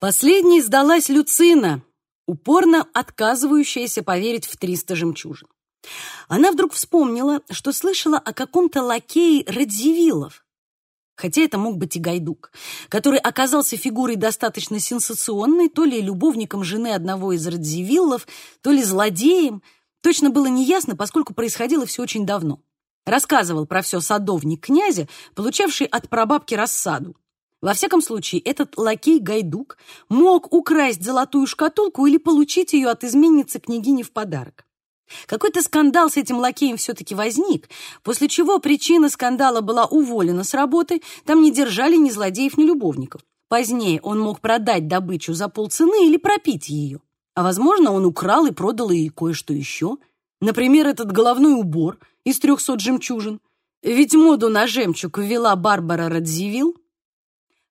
Последней сдалась Люцина, упорно отказывающаяся поверить в триста жемчужин. Она вдруг вспомнила, что слышала о каком-то лакее Радзивиллов, хотя это мог быть и Гайдук, который оказался фигурой достаточно сенсационной, то ли любовником жены одного из Радзивиллов, то ли злодеем. Точно было неясно, поскольку происходило все очень давно. Рассказывал про все садовник князя, получавший от прабабки рассаду. Во всяком случае, этот лакей Гайдук мог украсть золотую шкатулку или получить ее от изменницы княгини в подарок. Какой-то скандал с этим лакеем все-таки возник, после чего причина скандала была уволена с работы, там не держали ни злодеев, ни любовников. Позднее он мог продать добычу за полцены или пропить ее. А, возможно, он украл и продал ей кое-что еще. Например, этот головной убор из трехсот жемчужин. Ведь моду на жемчуг ввела Барбара Радзивилл.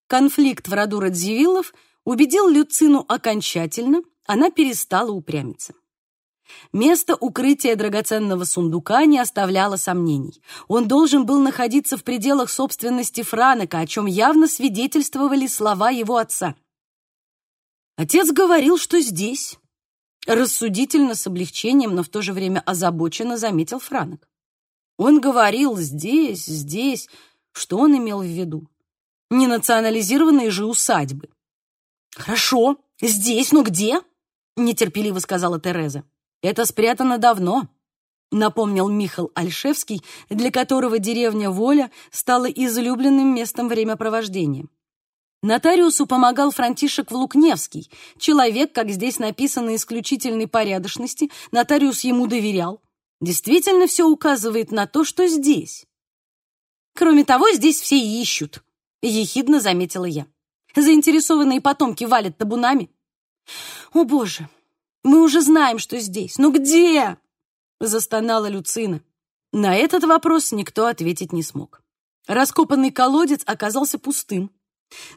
Конфликт в роду Радзивиллов убедил Люцину окончательно, она перестала упрямиться. Место укрытия драгоценного сундука не оставляло сомнений. Он должен был находиться в пределах собственности Франека, о чем явно свидетельствовали слова его отца. Отец говорил, что здесь. Рассудительно, с облегчением, но в то же время озабоченно заметил Франек. Он говорил «здесь, здесь». Что он имел в виду? Не национализированные же усадьбы. «Хорошо, здесь, но где?» — нетерпеливо сказала Тереза. Это спрятано давно, напомнил Михаил Альшевский, для которого деревня Воля стала излюбленным местом времяпровождения. Нотариусу помогал Франтишек Влукневский, человек, как здесь написано, исключительной порядочности, нотариус ему доверял. Действительно все указывает на то, что здесь. Кроме того, здесь все ищут, ехидно заметила я. Заинтересованные потомки валят табунами. О, боже, мы уже знаем, что здесь. Но где?» Застонала Люцина. На этот вопрос никто ответить не смог. Раскопанный колодец оказался пустым.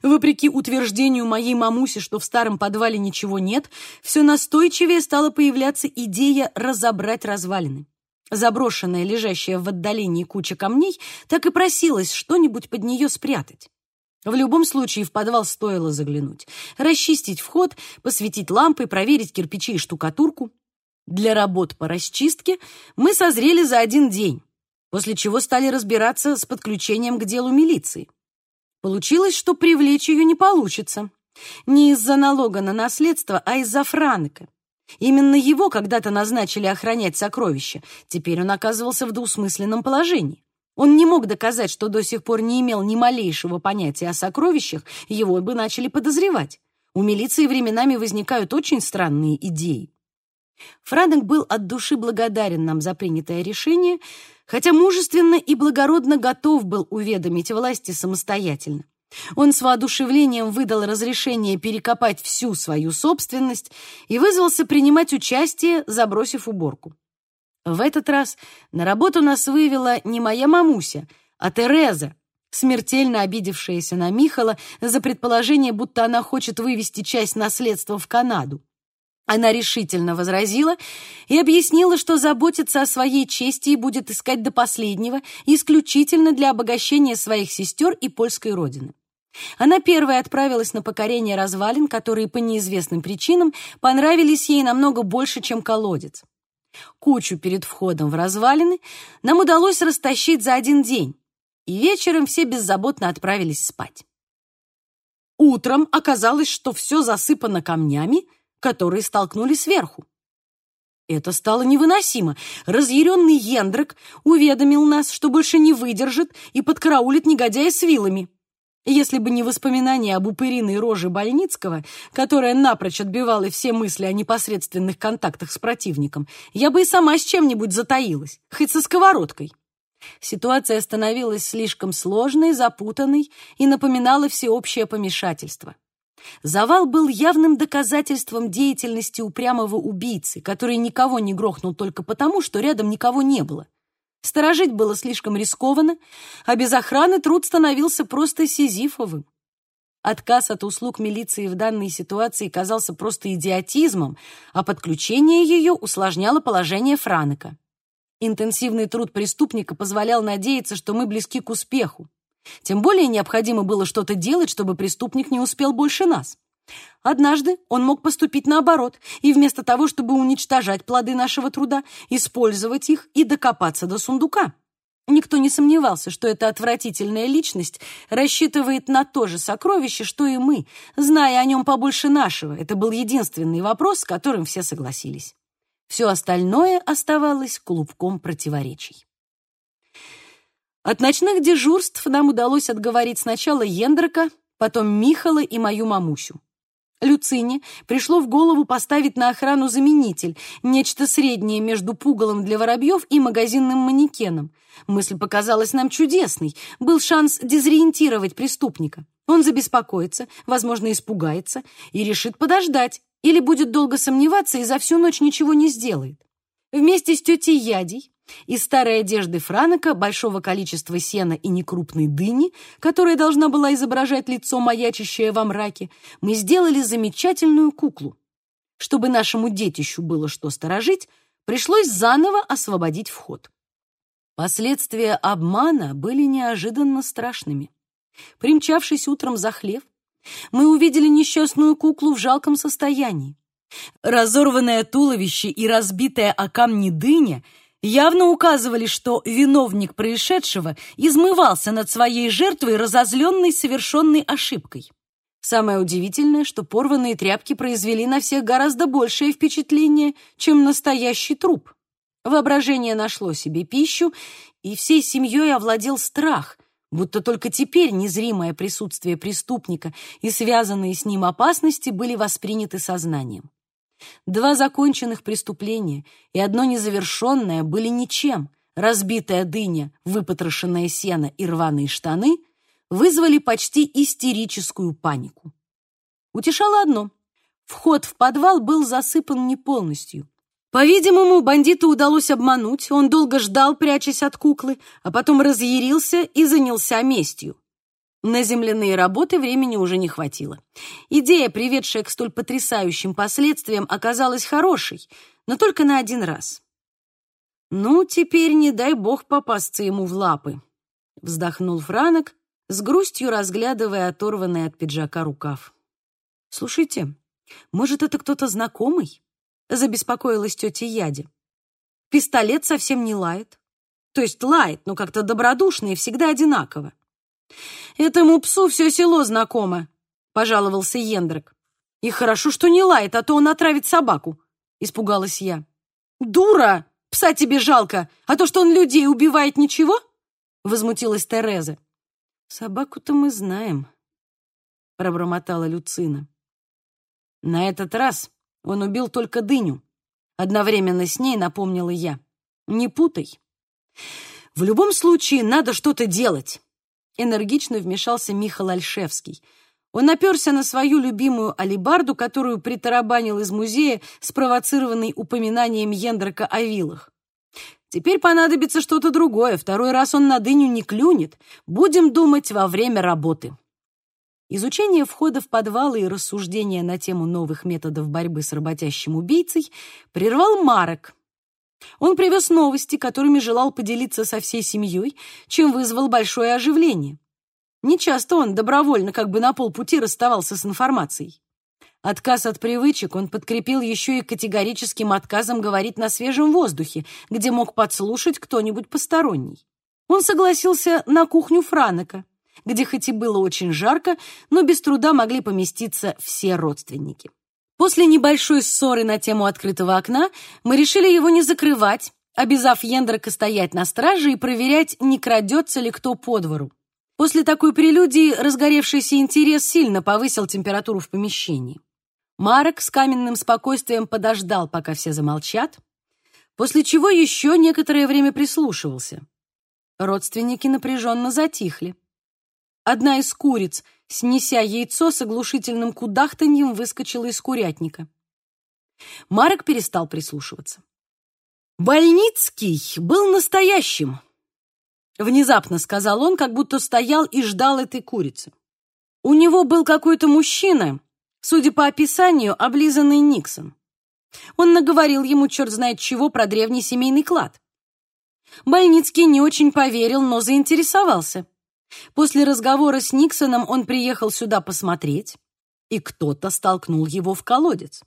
Вопреки утверждению моей мамуси, что в старом подвале ничего нет, все настойчивее стала появляться идея разобрать развалины. Заброшенная, лежащая в отдалении куча камней, так и просилась что-нибудь под нее спрятать. В любом случае в подвал стоило заглянуть, расчистить вход, посветить лампой, проверить кирпичи и штукатурку. Для работ по расчистке мы созрели за один день, после чего стали разбираться с подключением к делу милиции. Получилось, что привлечь ее не получится. Не из-за налога на наследство, а из-за Франка. Именно его когда-то назначили охранять сокровища. Теперь он оказывался в двусмысленном положении. Он не мог доказать, что до сих пор не имел ни малейшего понятия о сокровищах, его бы начали подозревать. У милиции временами возникают очень странные идеи. Франек был от души благодарен нам за принятое решение, хотя мужественно и благородно готов был уведомить власти самостоятельно. Он с воодушевлением выдал разрешение перекопать всю свою собственность и вызвался принимать участие, забросив уборку. В этот раз на работу нас вывела не моя мамуся, а Тереза, смертельно обидевшаяся на Михала за предположение, будто она хочет вывести часть наследства в Канаду. Она решительно возразила и объяснила, что заботится о своей чести и будет искать до последнего исключительно для обогащения своих сестер и польской родины. Она первая отправилась на покорение развалин, которые по неизвестным причинам понравились ей намного больше, чем колодец. Кучу перед входом в развалины нам удалось растащить за один день, и вечером все беззаботно отправились спать. Утром оказалось, что все засыпано камнями, которые столкнули сверху. Это стало невыносимо. Разъяренный Ендрик уведомил нас, что больше не выдержит и подкараулит негодяя с вилами. Если бы не воспоминания об упыриной роже Больницкого, которая напрочь отбивала все мысли о непосредственных контактах с противником, я бы и сама с чем-нибудь затаилась, хоть со сковородкой. Ситуация становилась слишком сложной, запутанной и напоминала всеобщее помешательство. Завал был явным доказательством деятельности упрямого убийцы, который никого не грохнул только потому, что рядом никого не было. Сторожить было слишком рискованно, а без охраны труд становился просто сизифовым. Отказ от услуг милиции в данной ситуации казался просто идиотизмом, а подключение ее усложняло положение Франека. Интенсивный труд преступника позволял надеяться, что мы близки к успеху. Тем более необходимо было что-то делать, чтобы преступник не успел больше нас. Однажды он мог поступить наоборот, и вместо того, чтобы уничтожать плоды нашего труда, использовать их и докопаться до сундука. Никто не сомневался, что эта отвратительная личность рассчитывает на то же сокровище, что и мы, зная о нем побольше нашего. Это был единственный вопрос, с которым все согласились. Все остальное оставалось клубком противоречий. От ночных дежурств нам удалось отговорить сначала Ендрака, потом Михала и мою мамусю. Люцине пришло в голову поставить на охрану заменитель, нечто среднее между пугалом для воробьев и магазинным манекеном. Мысль показалась нам чудесной. Был шанс дезориентировать преступника. Он забеспокоится, возможно, испугается и решит подождать, или будет долго сомневаться и за всю ночь ничего не сделает. Вместе с тетей Ядей из старой одежды Франока, большого количества сена и некрупной дыни, которая должна была изображать лицо, маячащее во мраке, мы сделали замечательную куклу. Чтобы нашему детищу было что сторожить, пришлось заново освободить вход. Последствия обмана были неожиданно страшными. Примчавшись утром за хлев, мы увидели несчастную куклу в жалком состоянии. Разорванное туловище и разбитая о камни дыня явно указывали, что виновник происшедшего измывался над своей жертвой, разозленной совершенной ошибкой. Самое удивительное, что порванные тряпки произвели на всех гораздо большее впечатление, чем настоящий труп. Воображение нашло себе пищу, и всей семьей овладел страх, будто только теперь незримое присутствие преступника и связанные с ним опасности были восприняты сознанием. Два законченных преступления и одно незавершенное были ничем. Разбитая дыня, выпотрошенное сено и рваные штаны вызвали почти истерическую панику. Утешало одно. Вход в подвал был засыпан не полностью. По-видимому, бандиту удалось обмануть, он долго ждал, прячась от куклы, а потом разъярился и занялся местью. На земляные работы времени уже не хватило. Идея, приведшая к столь потрясающим последствиям, оказалась хорошей, но только на один раз. «Ну, теперь не дай бог попасться ему в лапы», — вздохнул Франок, с грустью разглядывая оторванный от пиджака рукав. «Слушайте, может, это кто-то знакомый?» — забеспокоилась тетя Яди. «Пистолет совсем не лает. То есть лает, но как-то добродушно и всегда одинаково. «Этому псу все село знакомо», — пожаловался Ендрик. «И хорошо, что не лает, а то он отравит собаку», — испугалась я. «Дура! Пса тебе жалко, а то, что он людей убивает, ничего?» — возмутилась Тереза. «Собаку-то мы знаем», — пробормотала Люцина. «На этот раз он убил только дыню», — одновременно с ней напомнила я. «Не путай. В любом случае надо что-то делать» энергично вмешался Михаил Альшевский. Он оперся на свою любимую алибарду, которую притарабанил из музея, спровоцированный упоминанием Ендрака о вилах. Теперь понадобится что-то другое. Второй раз он на дыню не клюнет. Будем думать во время работы. Изучение входа в подвалы и рассуждения на тему новых методов борьбы с работящим убийцей прервал Марек, он привез новости, которыми желал поделиться со всей семьей, чем вызвал большое оживление. Нечасто он добровольно, как бы на полпути, расставался с информацией. Отказ от привычек он подкрепил еще и категорическим отказом говорить на свежем воздухе, где мог подслушать кто-нибудь посторонний. Он согласился на кухню Франека, где хоть и было очень жарко, но без труда могли поместиться все родственники. После небольшой ссоры на тему открытого окна мы решили его не закрывать, обязав Ендрака стоять на страже и проверять, не крадется ли кто по двору. После такой прелюдии разгоревшийся интерес сильно повысил температуру в помещении. Марок с каменным спокойствием подождал, пока все замолчат, после чего еще некоторое время прислушивался. Родственники напряженно затихли. Одна из куриц — снеся яйцо с оглушительным кудахтаньем, выскочила из курятника. Марок перестал прислушиваться. «Больницкий был настоящим», — внезапно сказал он, как будто стоял и ждал этой курицы. «У него был какой-то мужчина, судя по описанию, облизанный Никсон. Он наговорил ему черт знает чего про древний семейный клад. Больницкий не очень поверил, но заинтересовался. После разговора с Никсоном он приехал сюда посмотреть. и кто-то столкнул его в колодец.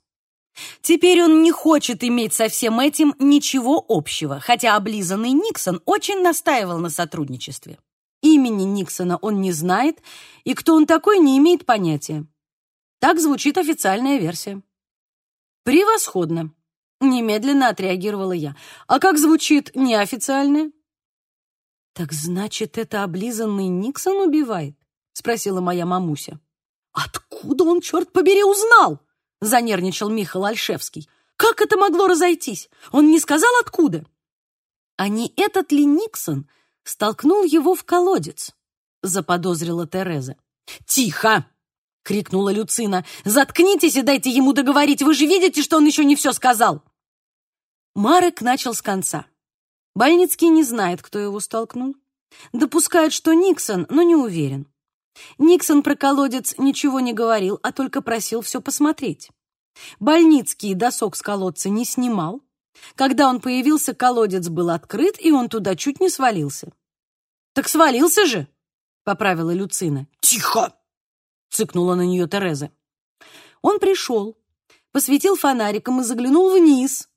Теперь он не хочет иметь со всем этим ничего общего, хотя облизанный Никсон очень настаивал на сотрудничестве. Имени Никсона он не знает, и кто он такой, не имеет понятия. Так звучит официальная версия. «Превосходно!» — немедленно отреагировала я. «А как звучит неофициальная?» «Так значит, это облизанный Никсон убивает?» — спросила моя мамуся. «Откуда он, черт побери, узнал?» — занервничал Михаил Альшевский. «Как это могло разойтись? Он не сказал, откуда?» «А не этот ли Никсон столкнул его в колодец?» — заподозрила Тереза. «Тихо!» — крикнула Люцина. «Заткнитесь и дайте ему договорить. Вы же видите, что он еще не все сказал!» Марек начал с конца. Больницкий не знает, кто его столкнул. Допускает, что Никсон, но не уверен. Никсон про колодец ничего не говорил, а только просил все посмотреть. Больницкий досок с колодца не снимал. Когда он появился, колодец был открыт, и он туда чуть не свалился. «Так свалился же!» — поправила Люцина. «Тихо!» — цыкнула на нее Тереза. Он пришел, посветил фонариком и заглянул вниз.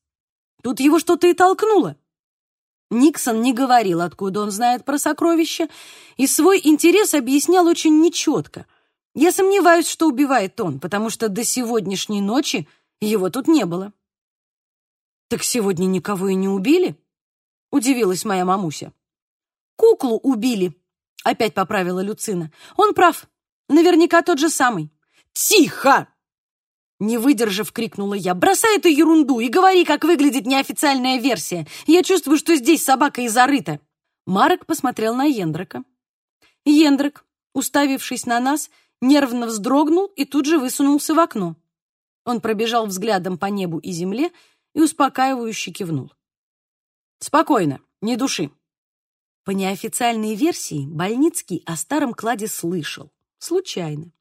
Тут его что-то и толкнуло. Никсон не говорил, откуда он знает про сокровища, и свой интерес объяснял очень нечетко. Я сомневаюсь, что убивает он, потому что до сегодняшней ночи его тут не было. «Так сегодня никого и не убили?» — удивилась моя мамуся. «Куклу убили», — опять поправила Люцина. «Он прав. Наверняка тот же самый». «Тихо!» Не выдержав, крикнула я. «Бросай эту ерунду и говори, как выглядит неофициальная версия. Я чувствую, что здесь собака и зарыта». Марек посмотрел на Ендрака. Ендрак, уставившись на нас, нервно вздрогнул и тут же высунулся в окно. Он пробежал взглядом по небу и земле и успокаивающе кивнул. «Спокойно, не души». По неофициальной версии, Больницкий о старом кладе слышал. Случайно.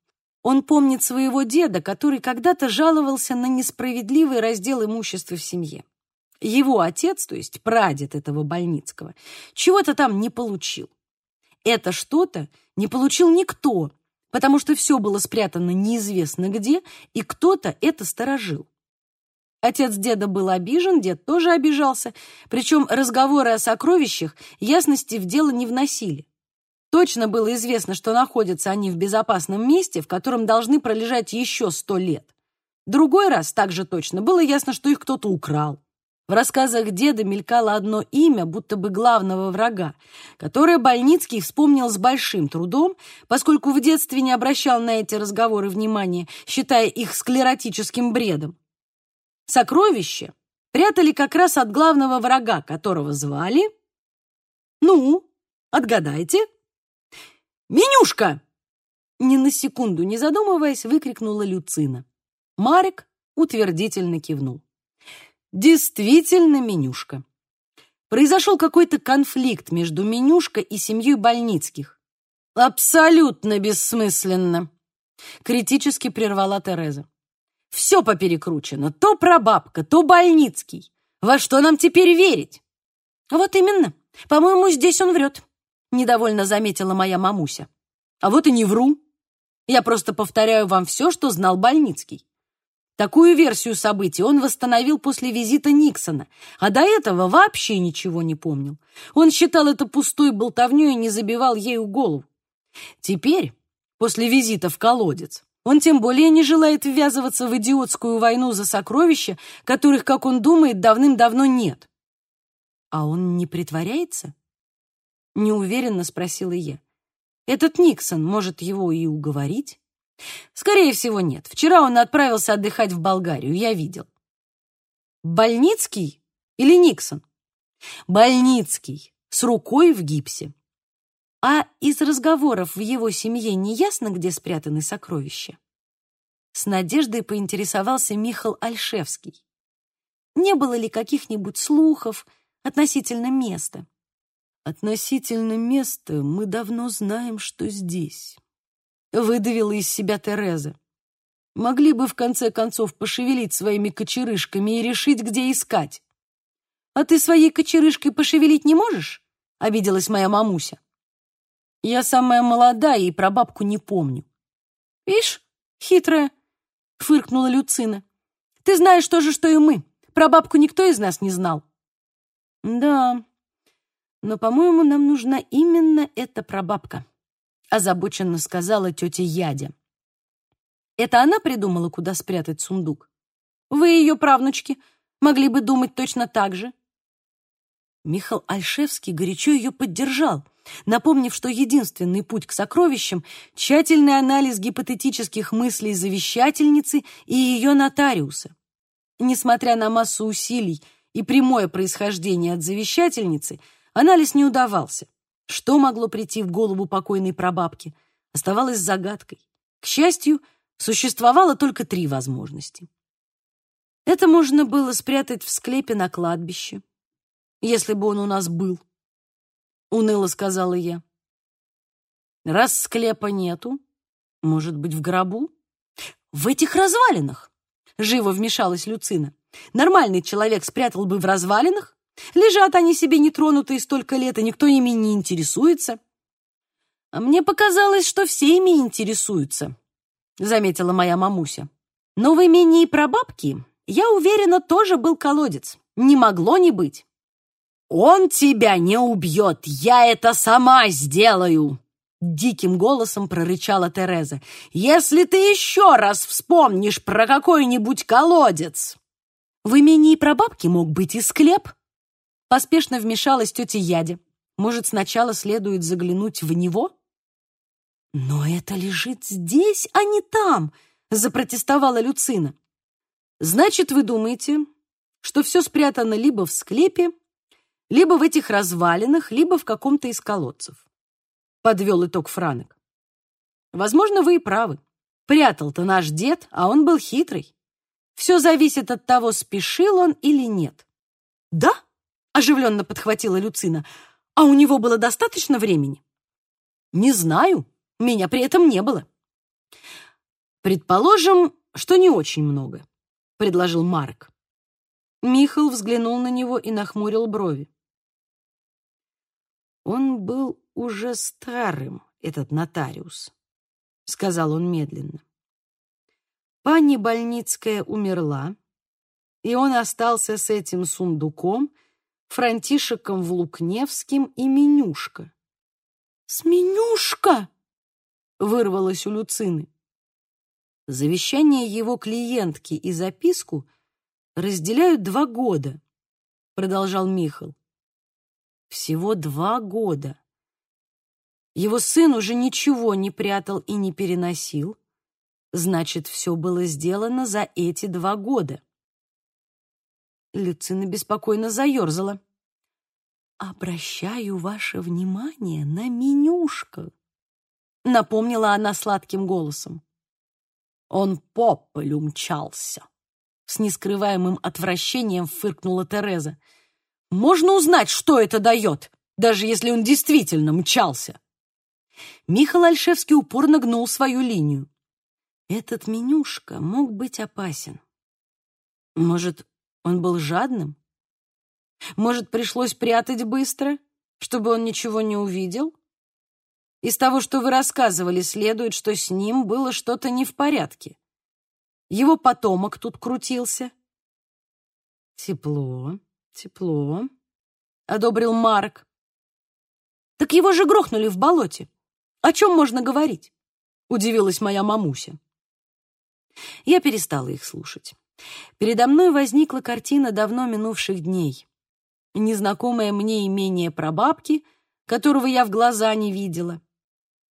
Он помнит своего деда, который когда-то жаловался на несправедливый раздел имущества в семье. Его отец, то есть прадед этого Больницкого, чего-то там не получил. Это что-то не получил никто, потому что все было спрятано неизвестно где, и кто-то это сторожил. Отец деда был обижен, дед тоже обижался, причем разговоры о сокровищах ясности в дело не вносили. Точно было известно, что находятся они в безопасном месте, в котором должны пролежать еще сто лет. Другой раз также точно было ясно, что их кто-то украл. В рассказах деда мелькало одно имя, будто бы главного врага, которое Больницкий вспомнил с большим трудом, поскольку в детстве не обращал на эти разговоры внимания, считая их склеротическим бредом. Сокровища прятали как раз от главного врага, которого звали... Ну, отгадайте. «Менюшка!» Ни на секунду не задумываясь, выкрикнула Люцина. Марик утвердительно кивнул. Действительно, Менюшка. Произошел какой-то конфликт между Менюшка и семьей Больницких. Абсолютно бессмысленно. Критически прервала Тереза. Все поперекручено. То прабабка, то Больницкий. Во что нам теперь верить? Вот именно. По-моему, здесь он врет недовольно заметила моя мамуся. А вот и не вру. Я просто повторяю вам все, что знал Больницкий. Такую версию событий он восстановил после визита Никсона, а до этого вообще ничего не помнил. Он считал это пустой болтовнёй и не забивал ею голову. Теперь, после визита в колодец, он тем более не желает ввязываться в идиотскую войну за сокровища, которых, как он думает, давным-давно нет. А он не притворяется? Неуверенно спросила я. Этот Никсон может его и уговорить? Скорее всего, нет. Вчера он отправился отдыхать в Болгарию, я видел. Больницкий или Никсон? Больницкий, с рукой в гипсе. А из разговоров в его семье не ясно, где спрятаны сокровища? С надеждой поинтересовался Михал Альшевский. Не было ли каких-нибудь слухов относительно места? Относительно места мы давно знаем, что здесь. Выдавила из себя Тереза. Могли бы в конце концов пошевелить своими кочерышками и решить, где искать. А ты своей кочерышкой пошевелить не можешь? Обиделась моя мамуся. Я самая молодая и про бабку не помню. Видишь, Хитрая, фыркнула Люцина. Ты знаешь то же, что и мы. Про бабку никто из нас не знал. Да, но, по-моему, нам нужна именно эта прабабка, озабоченно сказала тетя Ядя. Это она придумала, куда спрятать сундук? Вы, ее правнучки, могли бы думать точно так же. Михаил Альшевский горячо ее поддержал, напомнив, что единственный путь к сокровищам — тщательный анализ гипотетических мыслей завещательницы и ее нотариуса. Несмотря на массу усилий и прямое происхождение от завещательницы, анализ не удавался. Что могло прийти в голову покойной прабабки, оставалось загадкой. К счастью, существовало только три возможности. Это можно было спрятать в склепе на кладбище, если бы он у нас был, — уныло сказала я. Раз склепа нету, может быть, в гробу? В этих развалинах, — живо вмешалась Люцина. Нормальный человек спрятал бы в развалинах. Лежат они себе нетронутые столько лет, и никто ими не интересуется. А мне показалось, что все ими интересуются, — заметила моя мамуся. Но в имении прабабки я уверена, тоже был колодец. Не могло не быть. «Он тебя не убьет! Я это сама сделаю!» Диким голосом прорычала Тереза. «Если ты еще раз вспомнишь про какой-нибудь колодец!» В имении прабабки мог быть и склеп. Поспешно вмешалась тетя Ядя. Может, сначала следует заглянуть в него? «Но это лежит здесь, а не там!» запротестовала Люцина. Значит, вы думаете, что все спрятано либо в склепе, либо в этих развалинах, либо в каком-то из колодцев. Подвел итог Франек. Возможно, вы и правы. Прятал-то наш дед, а он был хитрый. Все зависит от того, спешил он или нет. Да? Оживленно подхватила Люцина. А у него было достаточно времени? Не знаю. Меня при этом не было. Предположим, что не очень много. — предложил Марк. Михаил взглянул на него и нахмурил брови. «Он был уже старым, этот нотариус», — сказал он медленно. Пани Больницкая умерла, и он остался с этим сундуком, Франтишеком Влукневским и Менюшка. «С Менюшка!» — вырвалось у Люцины. Завещание его клиентки и записку разделяют два года, продолжал Михал. Всего два года. Его сын уже ничего не прятал и не переносил. Значит, все было сделано за эти два года. Люцина беспокойно заерзала. «Обращаю ваше внимание на менюшка», — напомнила она сладким голосом. Он по полю мчался. С нескрываемым отвращением фыркнула Тереза. Можно узнать, что это дает, даже если он действительно мчался. Михаил Альшевский упорно гнул свою линию. Этот менюшка мог быть опасен. Может, он был жадным? Может, пришлось прятать быстро, чтобы он ничего не увидел? Из того, что вы рассказывали, следует, что с ним было что-то не в порядке. Его потомок тут крутился. Тепло, тепло, — одобрил Марк. Так его же грохнули в болоте. О чем можно говорить? Удивилась моя мамуся. Я перестала их слушать. Передо мной возникла картина давно минувших дней. Незнакомое мне имение прабабки, которого я в глаза не видела.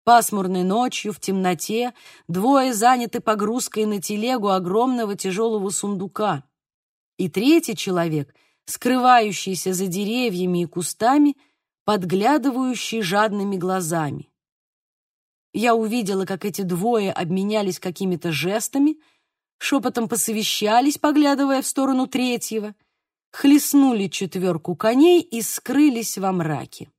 Пасмурной ночью, в темноте, двое заняты погрузкой на телегу огромного тяжелого сундука. И третий человек, скрывающийся за деревьями и кустами, подглядывающий жадными глазами. Я увидела, как эти двое обменялись какими-то жестами, шепотом посовещались, поглядывая в сторону третьего, хлестнули четверку коней и скрылись во мраке.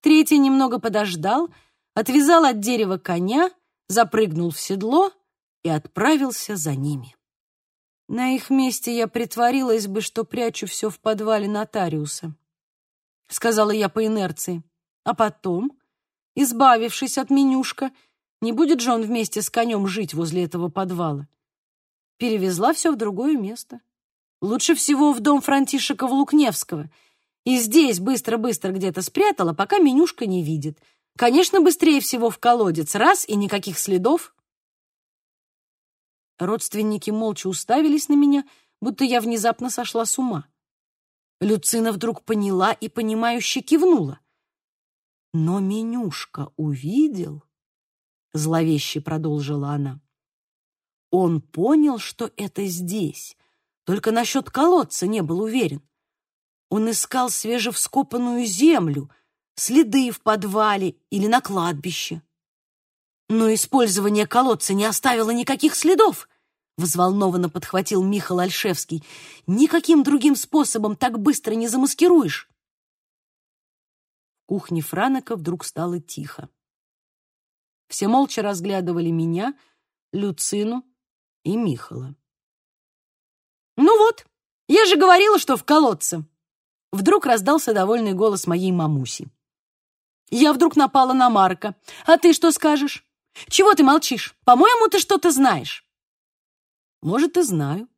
Третий немного подождал — отвязал от дерева коня, запрыгнул в седло и отправился за ними. На их месте я притворилась бы, что прячу все в подвале нотариуса, сказала я по инерции. А потом, избавившись от менюшка, Не будет же он вместе с конем жить возле этого подвала. Перевезла все в другое место. Лучше всего в дом Франтишека Лукневского. И здесь быстро-быстро где-то спрятала, пока менюшка не видит. Конечно, быстрее всего в колодец. Раз и никаких следов. Родственники молча уставились на меня, будто я внезапно сошла с ума. Люцина вдруг поняла и, понимающе кивнула. Но менюшка увидел, зловеще продолжила она. Он понял, что это здесь, только насчет колодца не был уверен. Он искал свежевскопанную землю, следы в подвале или на кладбище. Но использование колодца не оставило никаких следов, взволнованно подхватил Михаил Альшевский. Никаким другим способом так быстро не замаскируешь. В кухне Франока вдруг стало тихо. Все молча разглядывали меня, Люцину и Михала. «Ну вот, я же говорила, что в колодце!» Вдруг раздался довольный голос моей мамуси. Я вдруг напала на Марка. А ты что скажешь? Чего ты молчишь? По-моему, ты что-то знаешь. Может, и знаю.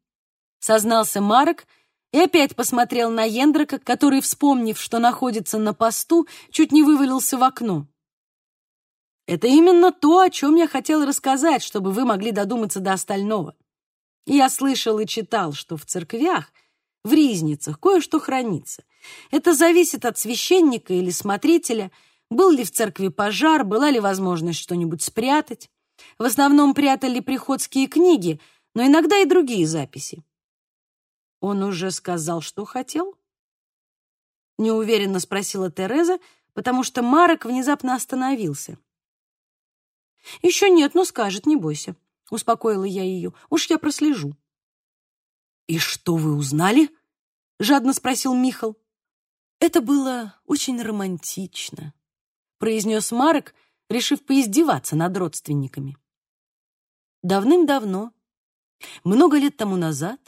Сознался Марк и опять посмотрел на Ендрака, который, вспомнив, что находится на посту, чуть не вывалился в окно. Это именно то, о чем я хотел рассказать, чтобы вы могли додуматься до остального. Я слышал и читал, что в церквях, в ризницах кое-что хранится. Это зависит от священника или смотрителя — был ли в церкви пожар, была ли возможность что-нибудь спрятать. В основном прятали приходские книги, но иногда и другие записи. Он уже сказал, что хотел? Неуверенно спросила Тереза, потому что Марок внезапно остановился. «Еще нет, но скажет, не бойся», — успокоила я ее. «Уж я прослежу». «И что вы узнали?» — жадно спросил Михал. Это было очень романтично произнес Марек, решив поиздеваться над родственниками. Давным-давно, много лет тому назад,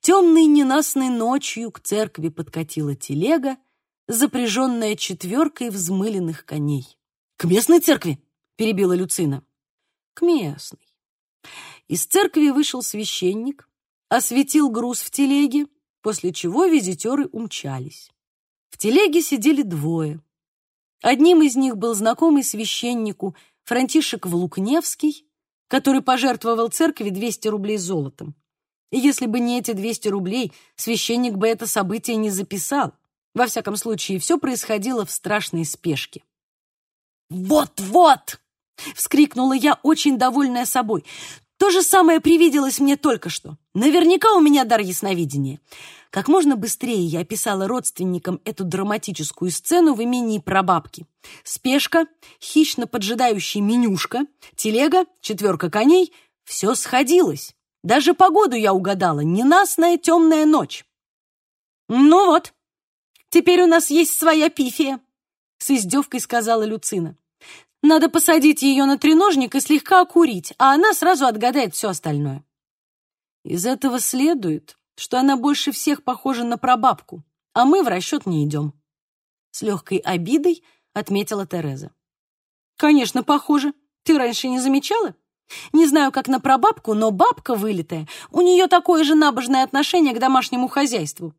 темной ненастной ночью к церкви подкатила телега, запряженная четверкой взмыленных коней. «К местной церкви?» — перебила Люцина. «К местной». Из церкви вышел священник, осветил груз в телеге, после чего визитеры умчались. В телеге сидели двое. Одним из них был знакомый священнику Франтишек Влукневский, который пожертвовал церкви 200 рублей золотом. И если бы не эти 200 рублей, священник бы это событие не записал. Во всяком случае, все происходило в страшной спешке. «Вот-вот!» — вскрикнула я, очень довольная собой. То же самое привиделось мне только что. Наверняка у меня дар ясновидения. Как можно быстрее я описала родственникам эту драматическую сцену в имении прабабки. Спешка, хищно поджидающий менюшка, телега, четверка коней — все сходилось. Даже погоду я угадала. Ненастная темная ночь. «Ну вот, теперь у нас есть своя пифия», — с издевкой сказала Люцина. Надо посадить ее на треножник и слегка окурить, а она сразу отгадает все остальное. Из этого следует, что она больше всех похожа на прабабку, а мы в расчет не идем. С легкой обидой отметила Тереза. Конечно, похоже. Ты раньше не замечала? Не знаю, как на прабабку, но бабка вылитая. У нее такое же набожное отношение к домашнему хозяйству.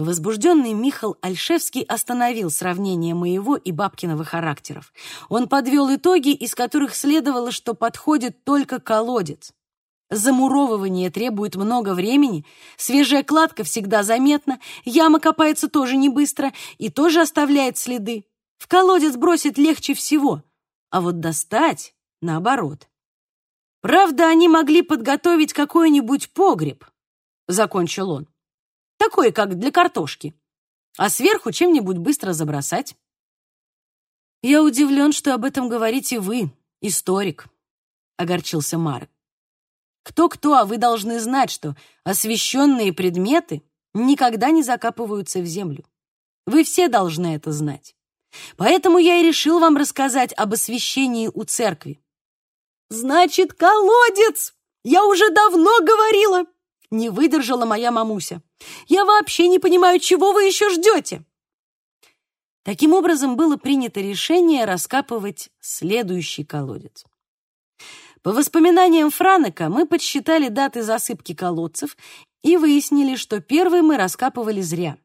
Возбужденный Михал Альшевский остановил сравнение моего и бабкиного характеров. Он подвел итоги, из которых следовало, что подходит только колодец. Замуровывание требует много времени, свежая кладка всегда заметна, яма копается тоже не быстро и тоже оставляет следы. В колодец бросить легче всего, а вот достать — наоборот. Правда, они могли подготовить какой-нибудь погреб, — закончил он такой, как для картошки, а сверху чем-нибудь быстро забросать. Я удивлен, что об этом говорите вы, историк, огорчился Марк. Кто-кто, а вы должны знать, что освященные предметы никогда не закапываются в землю. Вы все должны это знать. Поэтому я и решил вам рассказать об освящении у церкви. Значит, колодец! Я уже давно говорила, не выдержала моя мамуся. «Я вообще не понимаю, чего вы еще ждете?» Таким образом, было принято решение раскапывать следующий колодец. По воспоминаниям Франека мы подсчитали даты засыпки колодцев и выяснили, что первый мы раскапывали зря.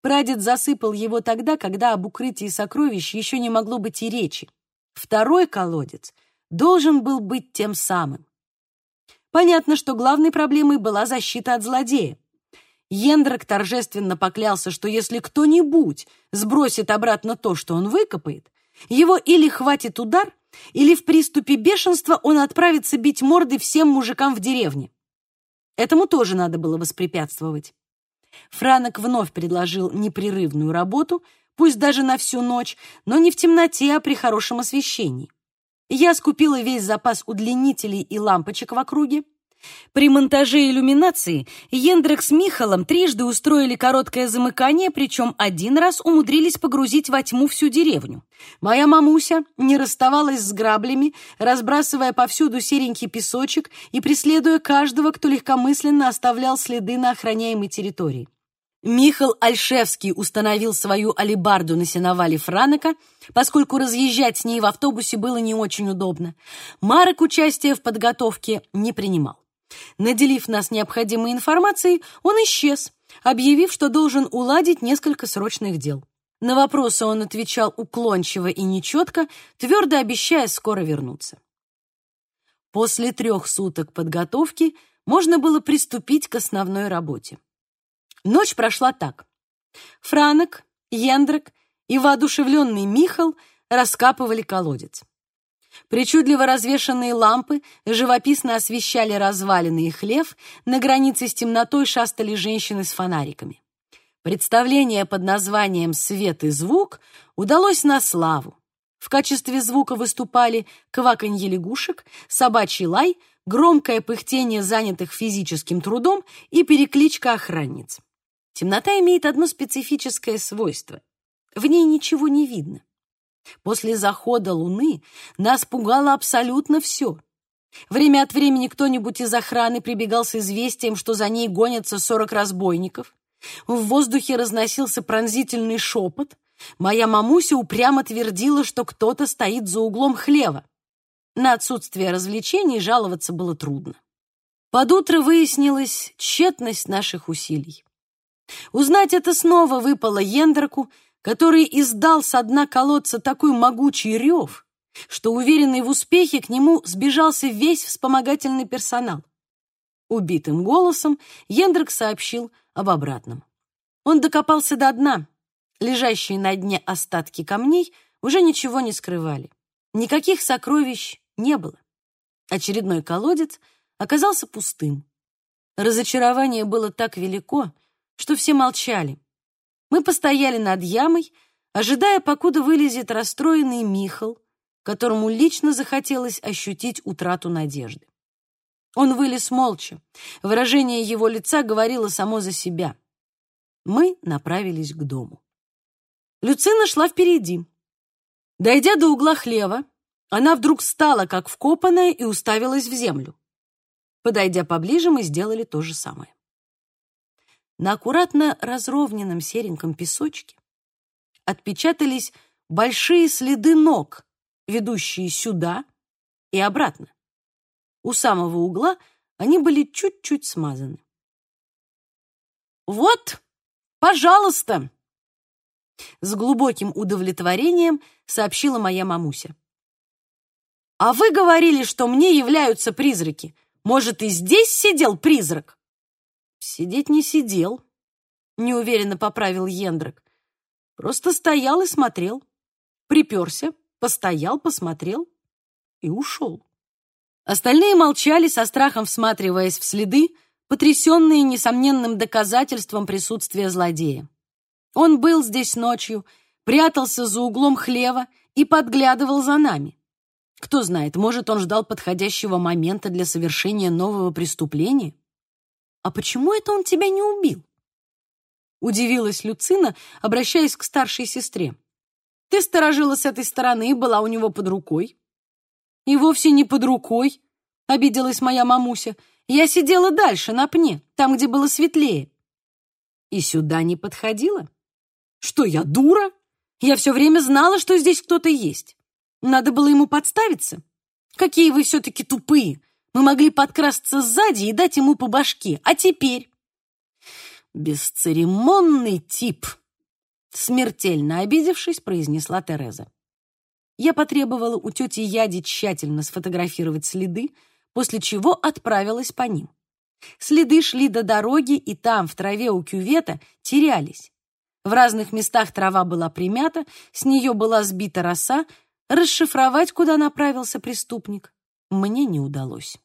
Прадед засыпал его тогда, когда об укрытии сокровищ еще не могло быть и речи. Второй колодец должен был быть тем самым. Понятно, что главной проблемой была защита от злодея. Ендрак торжественно поклялся, что если кто-нибудь сбросит обратно то, что он выкопает, его или хватит удар, или в приступе бешенства он отправится бить морды всем мужикам в деревне. Этому тоже надо было воспрепятствовать. Франок вновь предложил непрерывную работу, пусть даже на всю ночь, но не в темноте, а при хорошем освещении. Я скупила весь запас удлинителей и лампочек в округе. При монтаже иллюминации Ендрек с Михалом трижды устроили короткое замыкание, причем один раз умудрились погрузить во тьму всю деревню. Моя мамуся не расставалась с граблями, разбрасывая повсюду серенький песочек и преследуя каждого, кто легкомысленно оставлял следы на охраняемой территории. Михал Альшевский установил свою алибарду на сеновале Франока, поскольку разъезжать с ней в автобусе было не очень удобно. Марек участия в подготовке не принимал. Наделив нас необходимой информацией, он исчез, объявив, что должен уладить несколько срочных дел. На вопросы он отвечал уклончиво и нечетко, твердо обещая скоро вернуться. После трех суток подготовки можно было приступить к основной работе. Ночь прошла так. Франок, Ендрак и воодушевленный Михал раскапывали колодец. Причудливо развешанные лампы живописно освещали развалины и хлев, на границе с темнотой шастали женщины с фонариками. Представление под названием «Свет и звук» удалось на славу. В качестве звука выступали кваканье лягушек, собачий лай, громкое пыхтение занятых физическим трудом и перекличка охранниц. Темнота имеет одно специфическое свойство. В ней ничего не видно. После захода луны нас пугало абсолютно все. Время от времени кто-нибудь из охраны прибегал с известием, что за ней гонятся сорок разбойников. В воздухе разносился пронзительный шепот. Моя мамуся упрямо твердила, что кто-то стоит за углом хлева. На отсутствие развлечений жаловаться было трудно. Под утро выяснилась тщетность наших усилий. Узнать это снова выпало Ендраку, который издал с дна колодца такой могучий рев, что, уверенный в успехе, к нему сбежался весь вспомогательный персонал. Убитым голосом Ендрак сообщил об обратном. Он докопался до дна. Лежащие на дне остатки камней уже ничего не скрывали. Никаких сокровищ не было. Очередной колодец оказался пустым. Разочарование было так велико, что все молчали. Мы постояли над ямой, ожидая, покуда вылезет расстроенный Михал, которому лично захотелось ощутить утрату надежды. Он вылез молча. Выражение его лица говорило само за себя. Мы направились к дому. Люцина шла впереди. Дойдя до угла хлева, она вдруг встала, как вкопанная, и уставилась в землю. Подойдя поближе, мы сделали то же самое. На аккуратно разровненном сереньком песочке отпечатались большие следы ног, ведущие сюда и обратно. У самого угла они были чуть-чуть смазаны. «Вот, пожалуйста!» С глубоким удовлетворением сообщила моя мамуся. «А вы говорили, что мне являются призраки. Может, и здесь сидел призрак?» Сидеть не сидел, неуверенно поправил Ендрак. Просто стоял и смотрел. Приперся, постоял, посмотрел и ушел. Остальные молчали, со страхом всматриваясь в следы, потрясенные несомненным доказательством присутствия злодея. Он был здесь ночью, прятался за углом хлева и подглядывал за нами. Кто знает, может, он ждал подходящего момента для совершения нового преступления? «А почему это он тебя не убил?» Удивилась Люцина, обращаясь к старшей сестре. «Ты сторожила с этой стороны и была у него под рукой». «И вовсе не под рукой», — обиделась моя мамуся. «Я сидела дальше, на пне, там, где было светлее». «И сюда не подходила?» «Что, я дура? Я все время знала, что здесь кто-то есть. Надо было ему подставиться. Какие вы все-таки тупые! Мы могли подкрасться сзади и дать ему по башке. А теперь...» «Бесцеремонный тип!» Смертельно обидевшись, произнесла Тереза. Я потребовала у тети Яди тщательно сфотографировать следы, после чего отправилась по ним. Следы шли до дороги, и там, в траве у кювета, терялись. В разных местах трава была примята, с нее была сбита роса, расшифровать, куда направился преступник, мне не удалось.